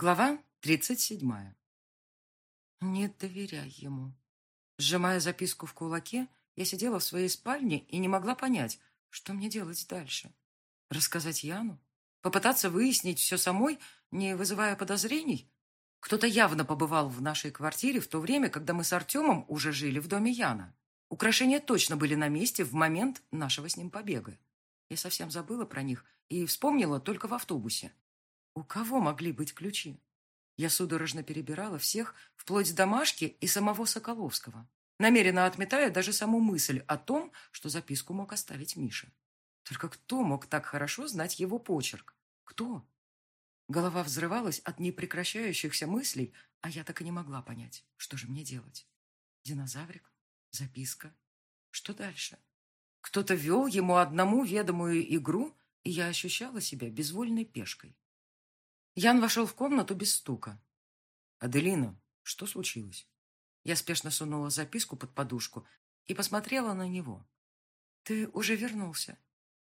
Глава тридцать седьмая. Не доверяй ему. Сжимая записку в кулаке, я сидела в своей спальне и не могла понять, что мне делать дальше. Рассказать Яну? Попытаться выяснить все самой, не вызывая подозрений? Кто-то явно побывал в нашей квартире в то время, когда мы с Артемом уже жили в доме Яна. Украшения точно были на месте в момент нашего с ним побега. Я совсем забыла про них и вспомнила только в автобусе. У кого могли быть ключи? Я судорожно перебирала всех, вплоть до Машки и самого Соколовского, намеренно отметая даже саму мысль о том, что записку мог оставить Миша. Только кто мог так хорошо знать его почерк? Кто? Голова взрывалась от непрекращающихся мыслей, а я так и не могла понять, что же мне делать. Динозаврик? Записка? Что дальше? Кто-то вел ему одному ведомую игру, и я ощущала себя безвольной пешкой. Ян вошел в комнату без стука. «Аделина, что случилось?» Я спешно сунула записку под подушку и посмотрела на него. «Ты уже вернулся?»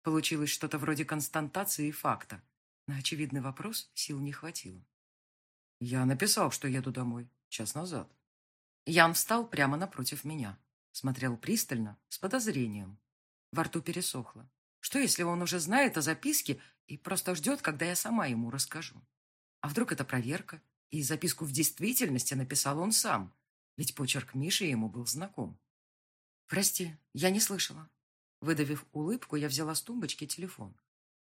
Получилось что-то вроде константации факта. На очевидный вопрос сил не хватило. «Я написал, что еду домой. Час назад». Ян встал прямо напротив меня. Смотрел пристально, с подозрением. Во рту пересохло. Что, если он уже знает о записке и просто ждет, когда я сама ему расскажу? А вдруг это проверка, и записку в действительности написал он сам, ведь почерк Миши ему был знаком. «Прости, я не слышала». Выдавив улыбку, я взяла с тумбочки телефон.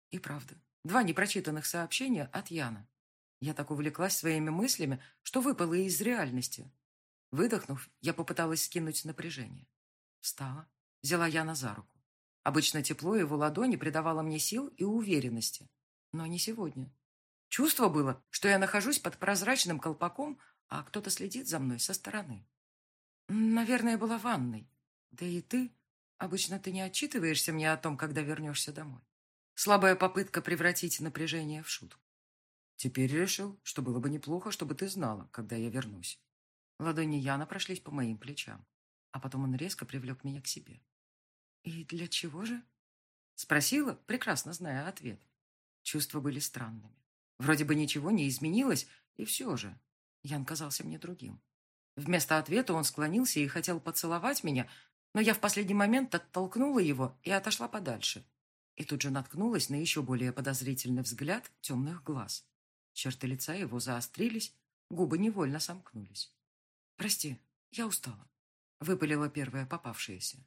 И правда, два непрочитанных сообщения от Яна. Я так увлеклась своими мыслями, что выпала из реальности. Выдохнув, я попыталась скинуть напряжение. Встала, взяла Яна за руку. Обычно тепло его ладони придавало мне сил и уверенности. Но не сегодня. Чувство было, что я нахожусь под прозрачным колпаком, а кто-то следит за мной со стороны. Наверное, была ванной. Да и ты. Обычно ты не отчитываешься мне о том, когда вернешься домой. Слабая попытка превратить напряжение в шутку. Теперь решил, что было бы неплохо, чтобы ты знала, когда я вернусь. Ладони Яна прошлись по моим плечам, а потом он резко привлек меня к себе. «И для чего же?» Спросила, прекрасно зная ответ. Чувства были странными. Вроде бы ничего не изменилось, и все же. Ян казался мне другим. Вместо ответа он склонился и хотел поцеловать меня, но я в последний момент оттолкнула его и отошла подальше. И тут же наткнулась на еще более подозрительный взгляд темных глаз. Черты лица его заострились, губы невольно сомкнулись. «Прости, я устала», — выпалила первая попавшаяся.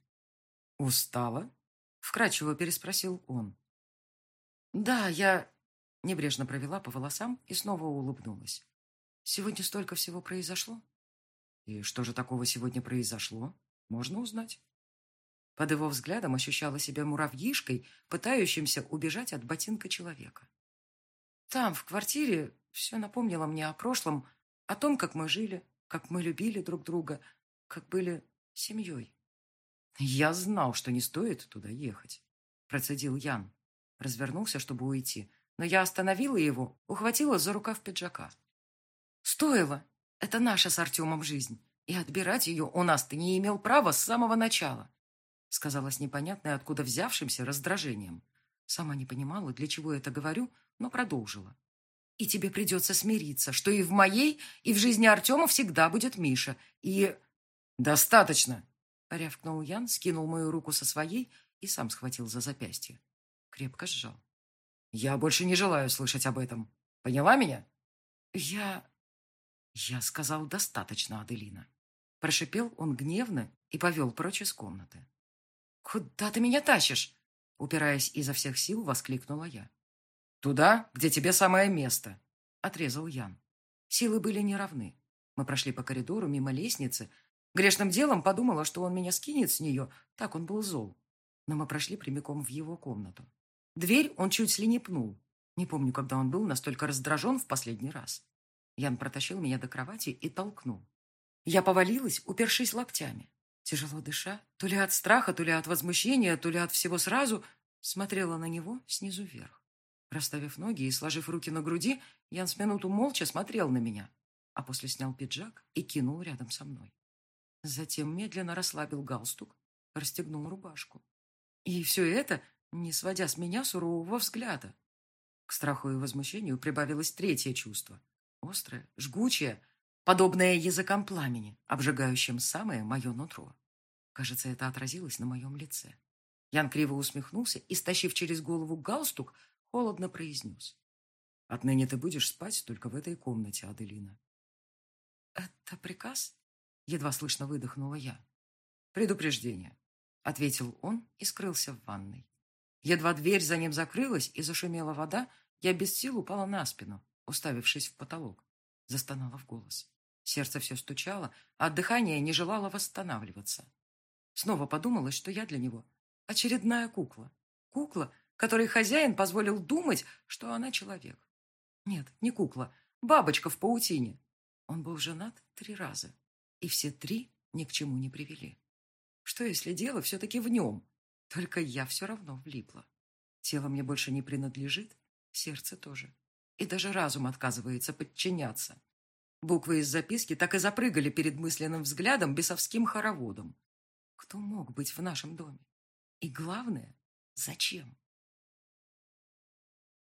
«Устала?» — вкрадчиво переспросил он. «Да, я Небрежно провела по волосам и снова улыбнулась. Сегодня столько всего произошло. И что же такого сегодня произошло? Можно узнать. Под его взглядом ощущала себя муравьишкой, пытающимся убежать от ботинка человека. Там, в квартире, все напомнило мне о прошлом, о том, как мы жили, как мы любили друг друга, как были семьей. «Я знал, что не стоит туда ехать», — процедил Ян. Развернулся, чтобы уйти, но я остановила его, ухватила за рукав пиджака. «Стоило! Это наша с Артемом жизнь, и отбирать ее у нас ты не имел права с самого начала», сказала с непонятной откуда взявшимся раздражением. Сама не понимала, для чего это говорю, но продолжила. «И тебе придется смириться, что и в моей, и в жизни Артема всегда будет Миша, и...» «Достаточно!» — рявкнул Ян, скинул мою руку со своей и сам схватил за запястье. Крепко сжал. Я больше не желаю слышать об этом. Поняла меня? Я... Я сказал достаточно, Аделина. Прошипел он гневно и повел прочь из комнаты. «Куда ты меня тащишь?» Упираясь изо всех сил, воскликнула я. «Туда, где тебе самое место», — отрезал Ян. Силы были неравны. Мы прошли по коридору мимо лестницы. Грешным делом подумала, что он меня скинет с нее, так он был зол. Но мы прошли прямиком в его комнату. Дверь он чуть ли не пнул. Не помню, когда он был настолько раздражен в последний раз. Ян протащил меня до кровати и толкнул. Я повалилась, упершись локтями. Тяжело дыша, то ли от страха, то ли от возмущения, то ли от всего сразу, смотрела на него снизу вверх. Расставив ноги и сложив руки на груди, Ян с минуту молча смотрел на меня, а после снял пиджак и кинул рядом со мной. Затем медленно расслабил галстук, расстегнул рубашку. И все это не сводя с меня сурового взгляда. К страху и возмущению прибавилось третье чувство. Острое, жгучее, подобное языкам пламени, обжигающим самое мое нутро. Кажется, это отразилось на моем лице. Ян криво усмехнулся и, стащив через голову галстук, холодно произнес. «Отныне ты будешь спать только в этой комнате, Аделина». «Это приказ?» — едва слышно выдохнула я. «Предупреждение», — ответил он и скрылся в ванной. Едва дверь за ним закрылась и зашумела вода, я без сил упала на спину, уставившись в потолок. Застонала в голос. Сердце все стучало, а дыхание не желало восстанавливаться. Снова подумалось, что я для него очередная кукла. Кукла, которой хозяин позволил думать, что она человек. Нет, не кукла, бабочка в паутине. Он был женат три раза, и все три ни к чему не привели. Что, если дело все-таки в нем? Только я все равно влипла. Тело мне больше не принадлежит, сердце тоже. И даже разум отказывается подчиняться. Буквы из записки так и запрыгали перед мысленным взглядом бесовским хороводом. Кто мог быть в нашем доме? И главное, зачем?